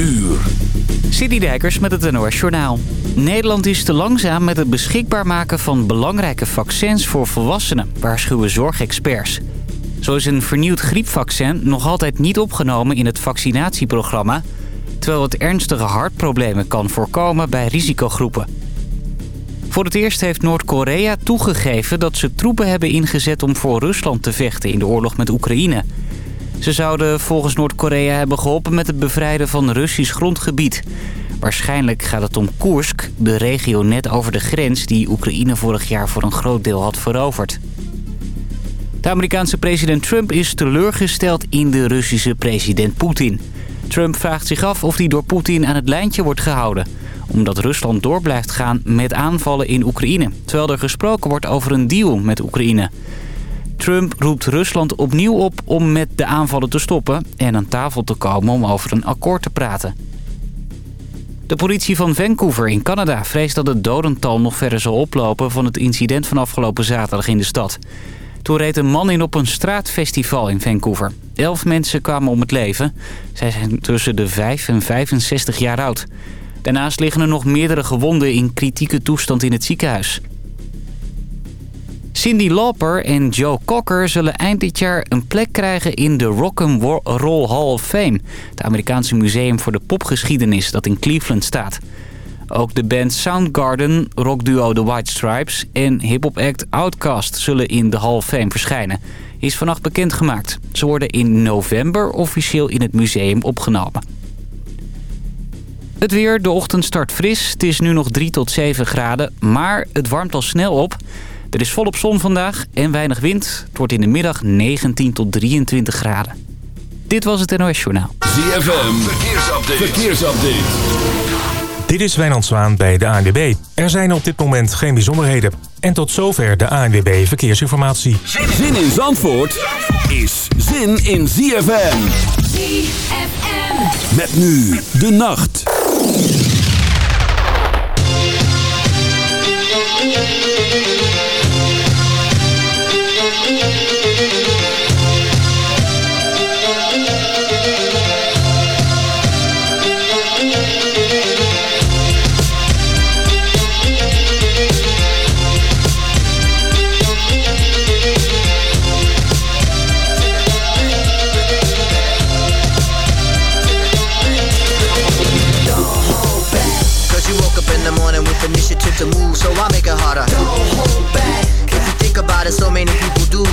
uur. City Dijkers met het NOS Journaal. Nederland is te langzaam met het beschikbaar maken van belangrijke vaccins voor volwassenen, waarschuwen zorgexperts. Zo is een vernieuwd griepvaccin nog altijd niet opgenomen in het vaccinatieprogramma... terwijl het ernstige hartproblemen kan voorkomen bij risicogroepen. Voor het eerst heeft Noord-Korea toegegeven dat ze troepen hebben ingezet om voor Rusland te vechten in de oorlog met Oekraïne... Ze zouden volgens Noord-Korea hebben geholpen met het bevrijden van Russisch grondgebied. Waarschijnlijk gaat het om Koersk, de regio net over de grens... die Oekraïne vorig jaar voor een groot deel had veroverd. De Amerikaanse president Trump is teleurgesteld in de Russische president Poetin. Trump vraagt zich af of hij door Poetin aan het lijntje wordt gehouden... omdat Rusland door blijft gaan met aanvallen in Oekraïne... terwijl er gesproken wordt over een deal met Oekraïne... Trump roept Rusland opnieuw op om met de aanvallen te stoppen... en aan tafel te komen om over een akkoord te praten. De politie van Vancouver in Canada vreest dat het dodental nog verder zal oplopen... van het incident van afgelopen zaterdag in de stad. Toen reed een man in op een straatfestival in Vancouver. Elf mensen kwamen om het leven. Zij zijn tussen de 5 en 65 jaar oud. Daarnaast liggen er nog meerdere gewonden in kritieke toestand in het ziekenhuis. Cindy Lauper en Joe Cocker zullen eind dit jaar een plek krijgen in de Rock'n'Roll Hall of Fame. Het Amerikaanse museum voor de popgeschiedenis dat in Cleveland staat. Ook de band Soundgarden, rockduo The White Stripes en hip-hop act Outkast zullen in de Hall of Fame verschijnen. Is vannacht bekendgemaakt. Ze worden in november officieel in het museum opgenomen. Het weer, de ochtend start fris. Het is nu nog 3 tot 7 graden, maar het warmt al snel op. Er is volop zon vandaag en weinig wind. Het wordt in de middag 19 tot 23 graden. Dit was het NOS Journaal. ZFM, verkeersupdate. verkeersupdate. Dit is Wijnand Zwaan bij de ANWB. Er zijn op dit moment geen bijzonderheden. En tot zover de ANWB Verkeersinformatie. Zin in Zandvoort is zin in ZFM. ZFM. Met nu de nacht.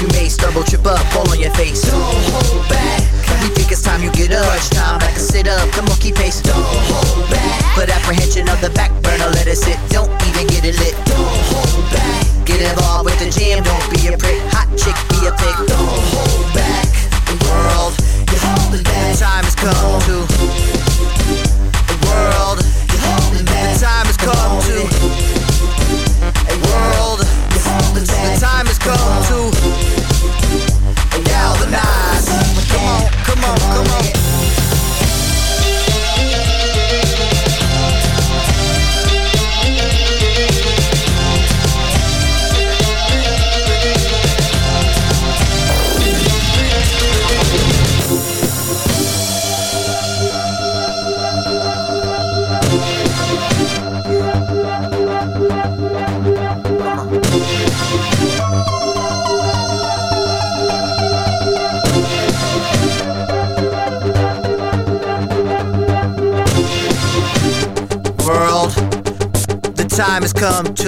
you may stumble, trip up, fall on your face. Don't hold back. We think it's time you get up. Crunch time, back and sit up, the monkey face. Don't hold back. Put apprehension of the back burner, let it sit. Don't even get it lit. Don't hold back. Get involved with the jam, don't be a prick. Hot chick, be a pick. Don't hold back. The world, you're holding back. Time has come to.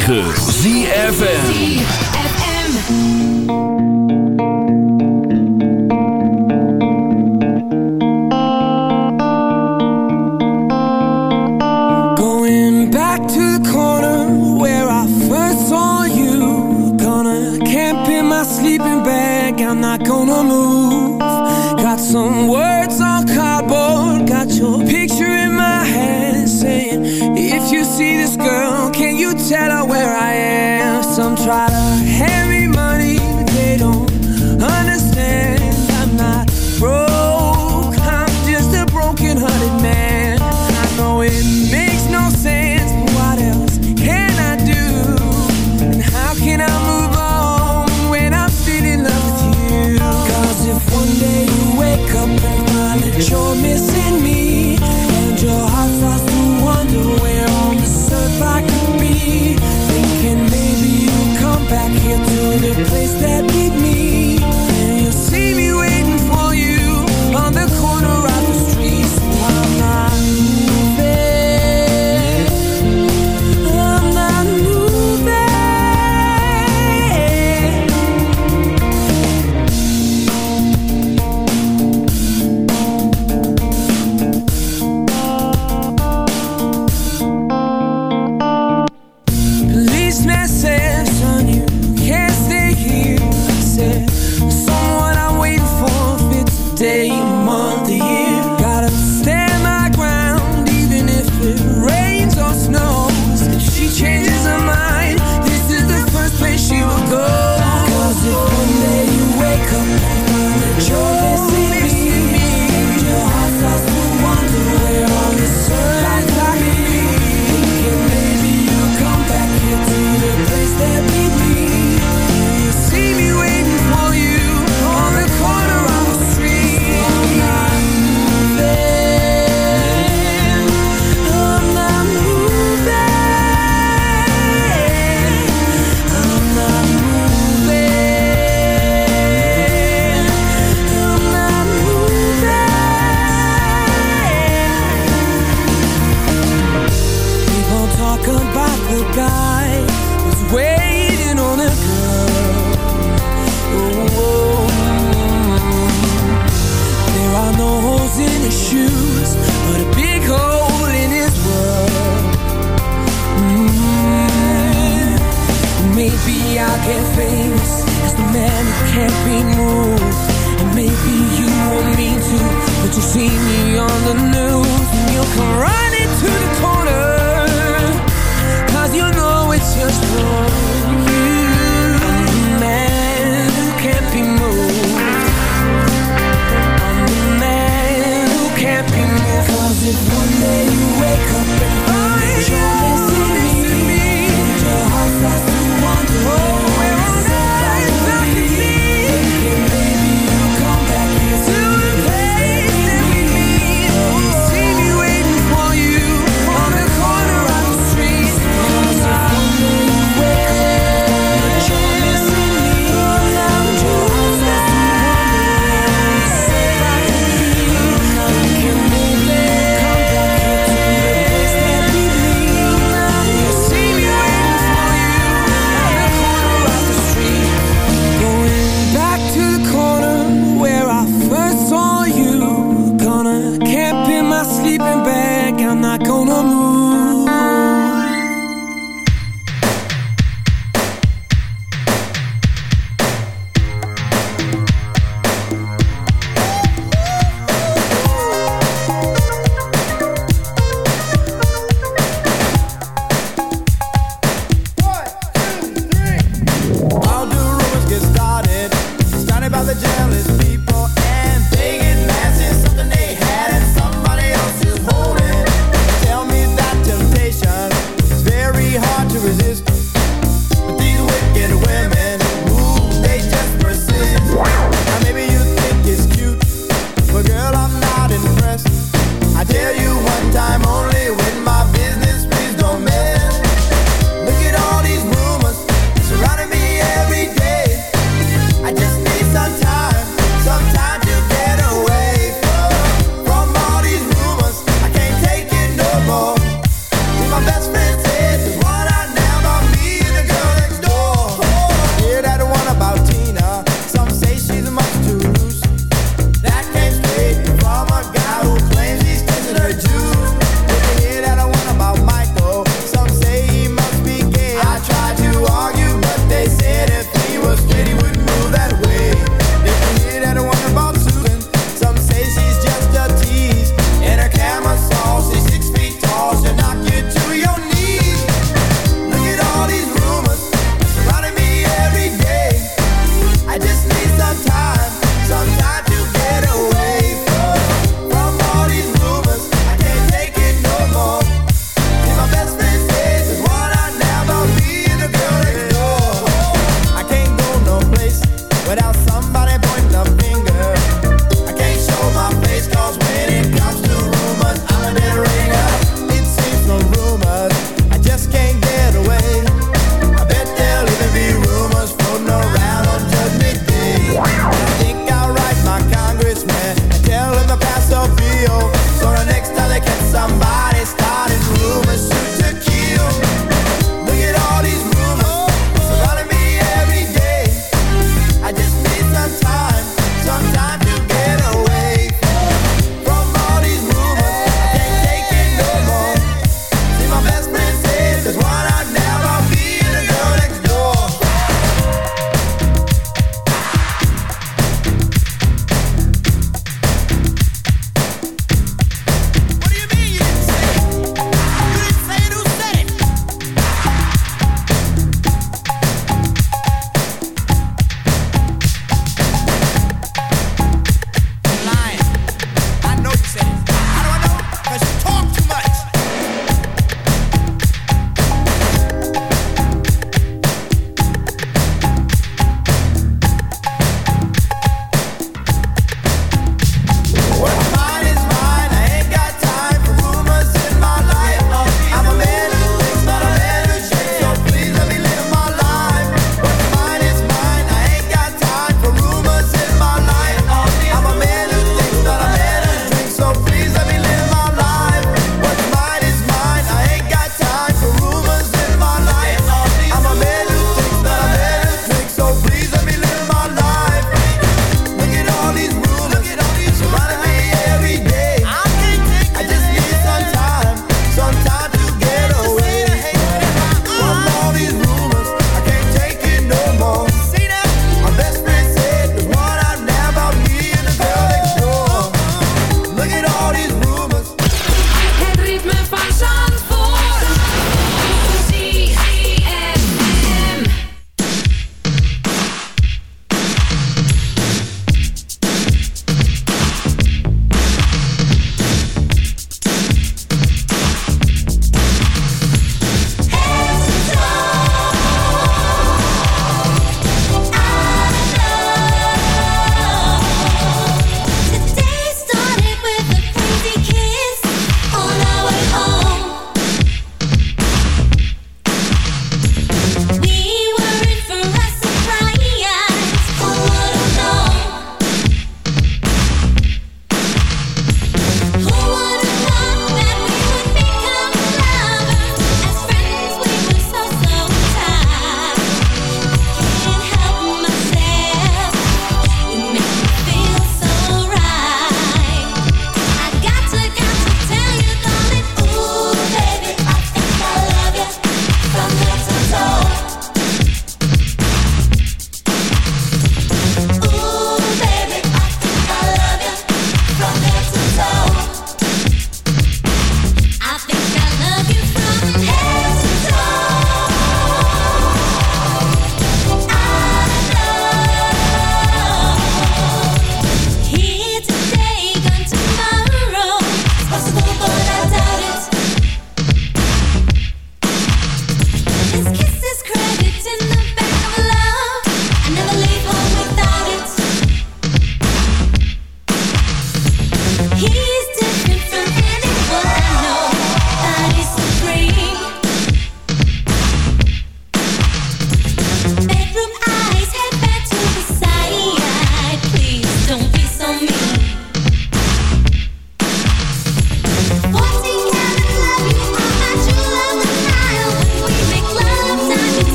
106.9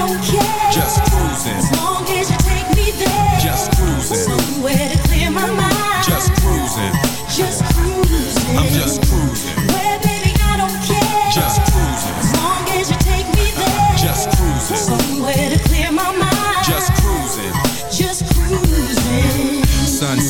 don't care. Just cruising. As long as you take me there. Just cruising. Somewhere to clear my mind. Just cruising. Just cruising. I'm just cruising. Well, baby, I don't care. Just cruising. As long as you take me there. Just cruising. Somewhere to clear my mind. Just cruising. Just cruising. Sun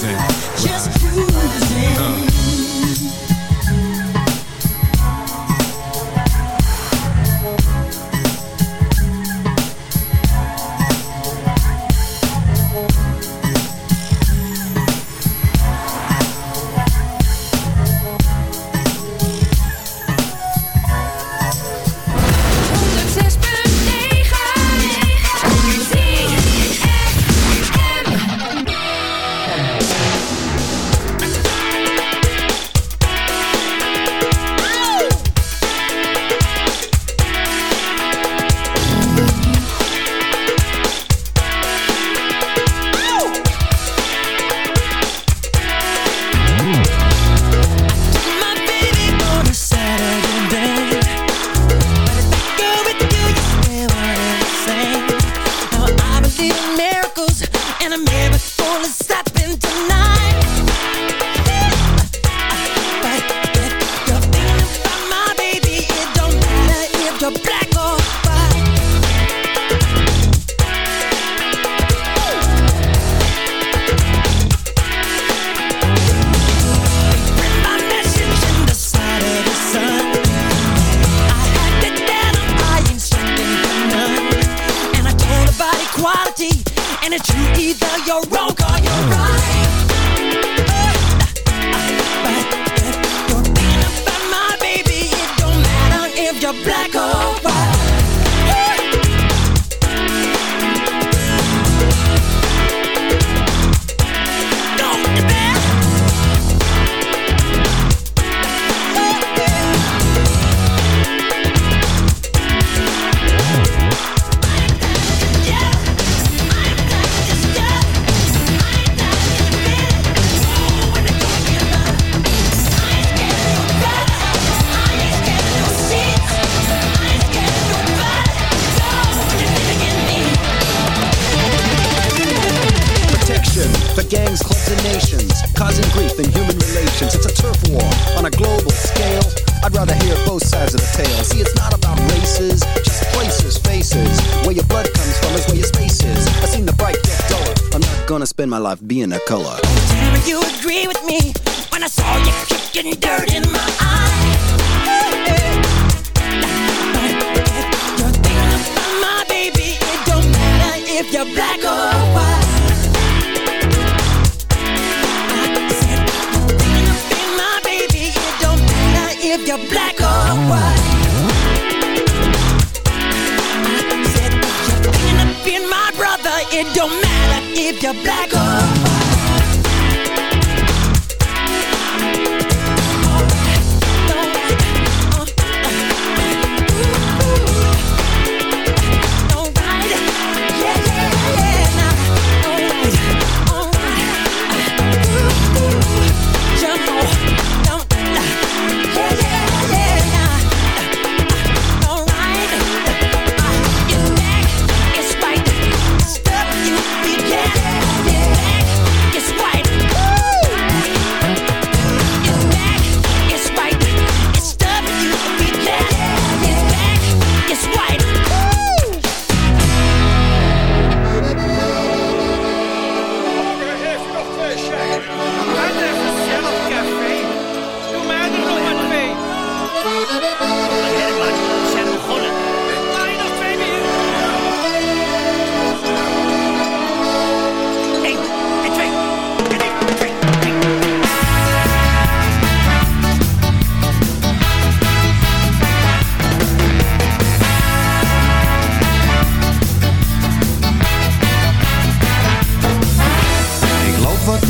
Just cruising. Just cruising. My I'd rather hear both sides of the tale. See, it's not about races, just places, faces. Where your blood comes from is where your space is. I seen the bright get duller. I'm not gonna spend my life being a color. Me you agree with me when I saw you kicking dirt in my eye. It don't matter if you're black or white.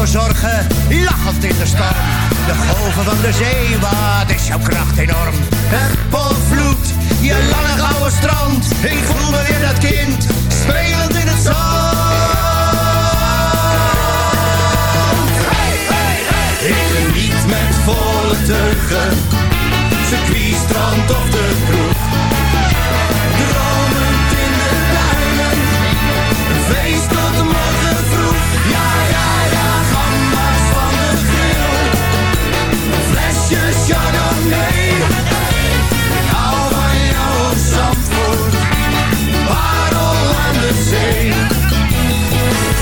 Alle zorgen, lachend in de storm. De golven van de zee, wat is jouw kracht enorm. Het je lange gouden strand. Ik voel me weer dat kind, spelend in het zand. Ik geniet met volle teugen, circuit, strand of de kroeg. Dromend in de duinen, een feest tot morgen hou van aan de zee.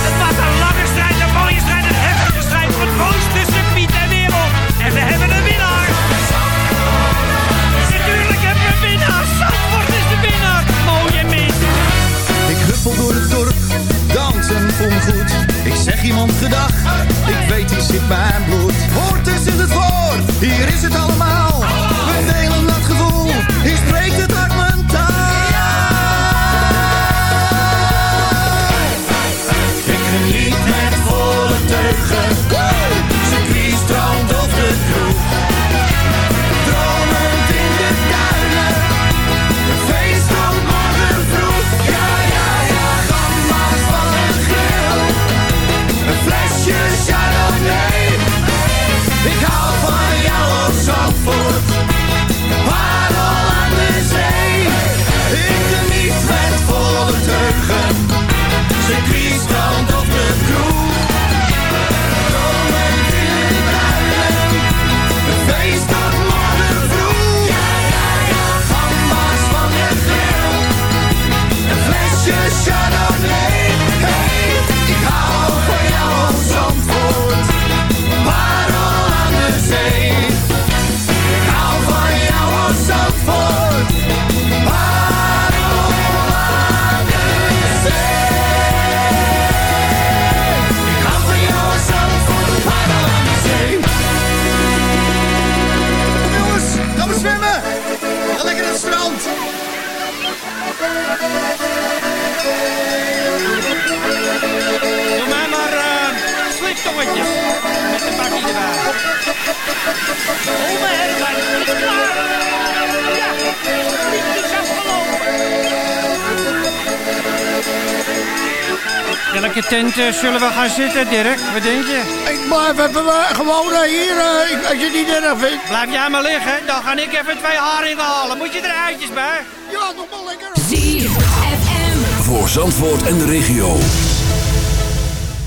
Het was een lange strijd, een mooie strijd, een heftige strijd. Voor het mooiste circuit ter wereld. En we hebben een winnaar. Natuurlijk hebben we een winnaar. Zandvoort is de winnaar. Mooie mis. Ik huppel door het dorp, dansen me goed. Ik zeg iemand gedag, ik weet hier zit mijn bloed. Woord is in het woord, hier is het allemaal. Welke tent eh, zullen we gaan zitten, Dirk? Wat denk je? Ik blijf even eh, gewoon eh, hier, als je het niet erg vindt. Blijf jij maar liggen, dan ga ik even twee haringen halen. Moet je er eitjes bij? Ja, nog wel lekker. Voor Zandvoort en de regio.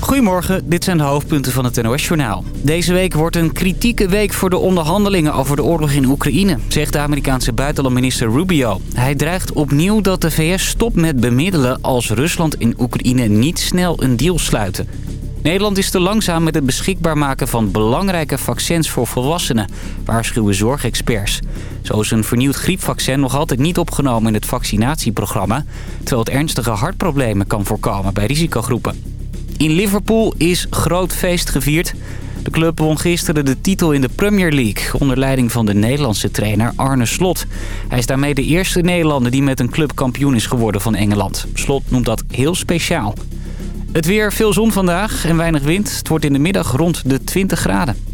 Goedemorgen, dit zijn de hoofdpunten van het NOS-journaal. Deze week wordt een kritieke week voor de onderhandelingen over de oorlog in Oekraïne, zegt de Amerikaanse buitenlandminister Rubio. Hij dreigt opnieuw dat de VS stopt met bemiddelen als Rusland in Oekraïne niet snel een deal sluiten. Nederland is te langzaam met het beschikbaar maken van belangrijke vaccins voor volwassenen, waarschuwen zorgexperts. Zo is een vernieuwd griepvaccin nog altijd niet opgenomen in het vaccinatieprogramma, terwijl het ernstige hartproblemen kan voorkomen bij risicogroepen. In Liverpool is groot feest gevierd. De club won gisteren de titel in de Premier League... onder leiding van de Nederlandse trainer Arne Slot. Hij is daarmee de eerste Nederlander die met een club kampioen is geworden van Engeland. Slot noemt dat heel speciaal. Het weer, veel zon vandaag en weinig wind. Het wordt in de middag rond de 20 graden.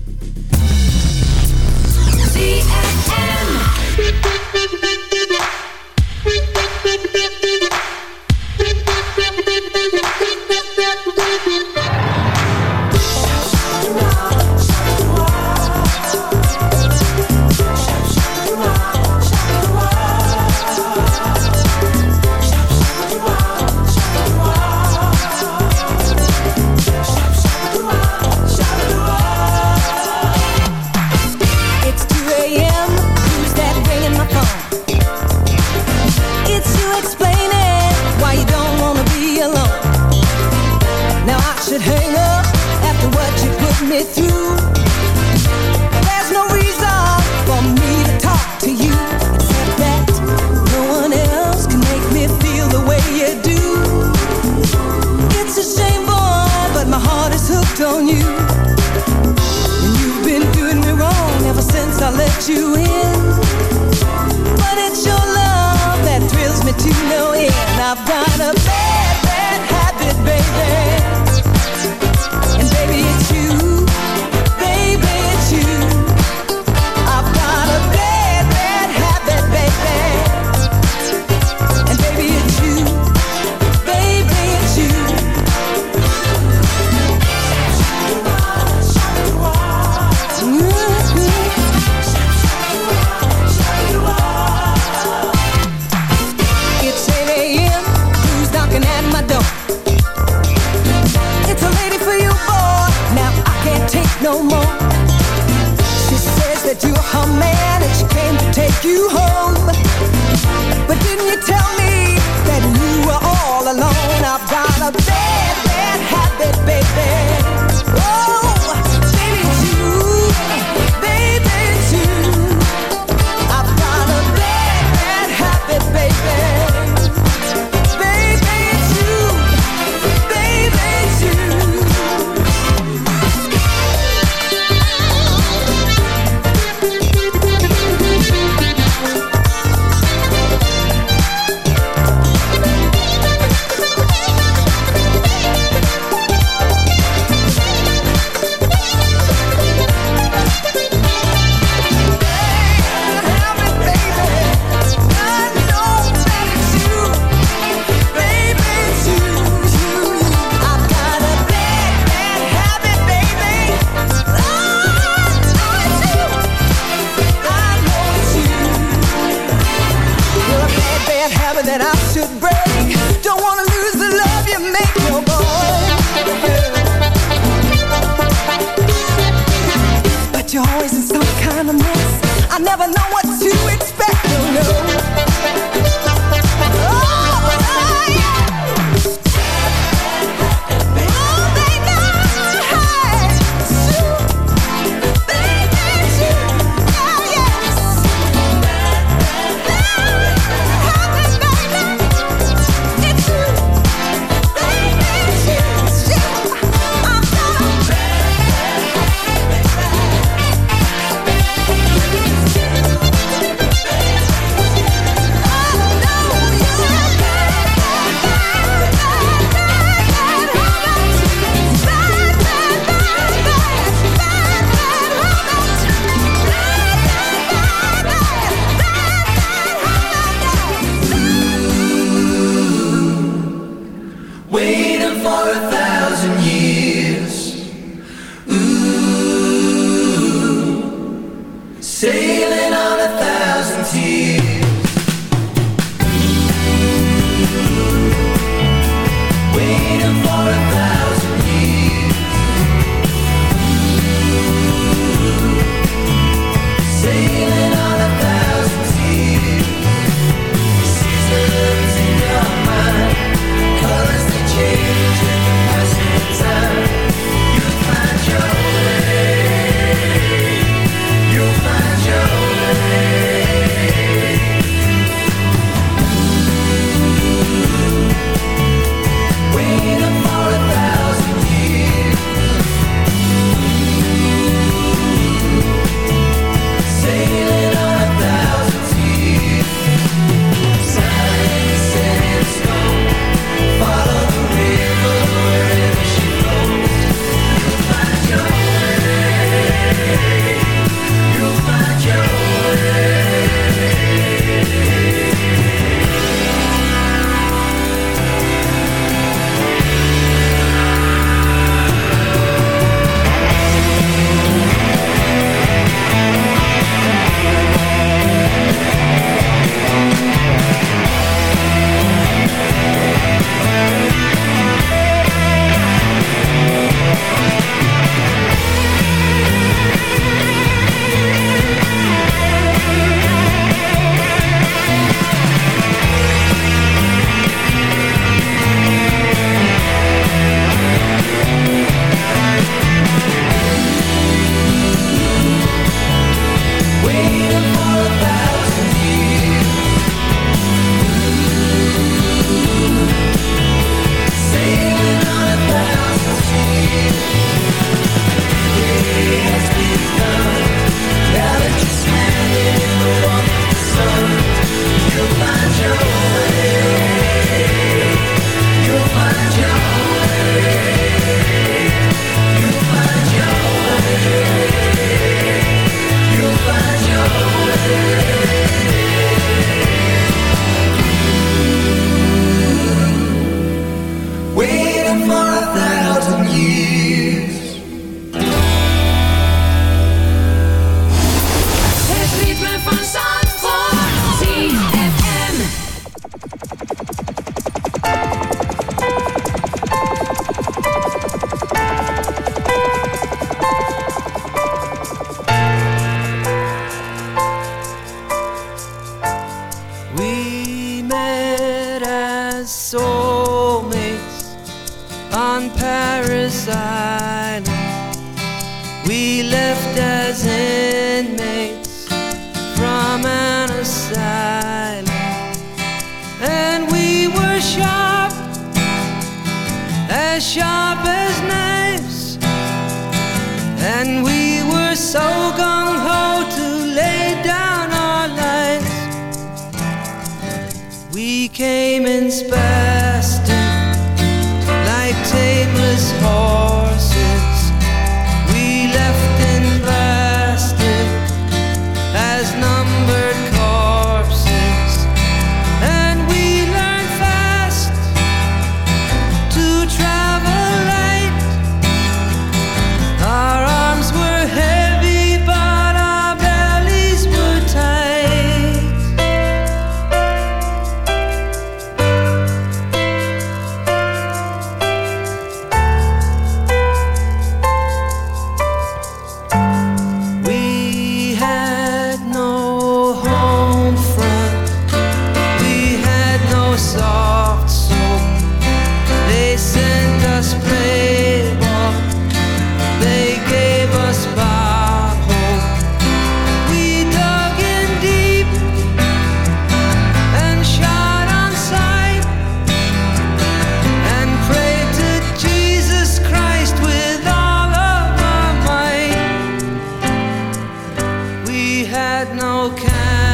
had no kind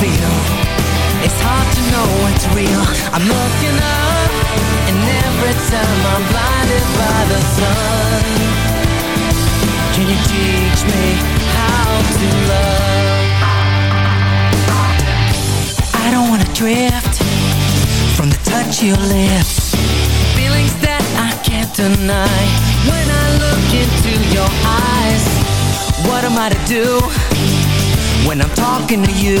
feel. It's hard to know what's real. I'm looking up, and every time I'm blinded by the sun. Can you teach me how to love? I don't wanna drift from the touch of your lips. Feelings that I can't deny when I look into your eyes. What am I to do when I'm talking to you?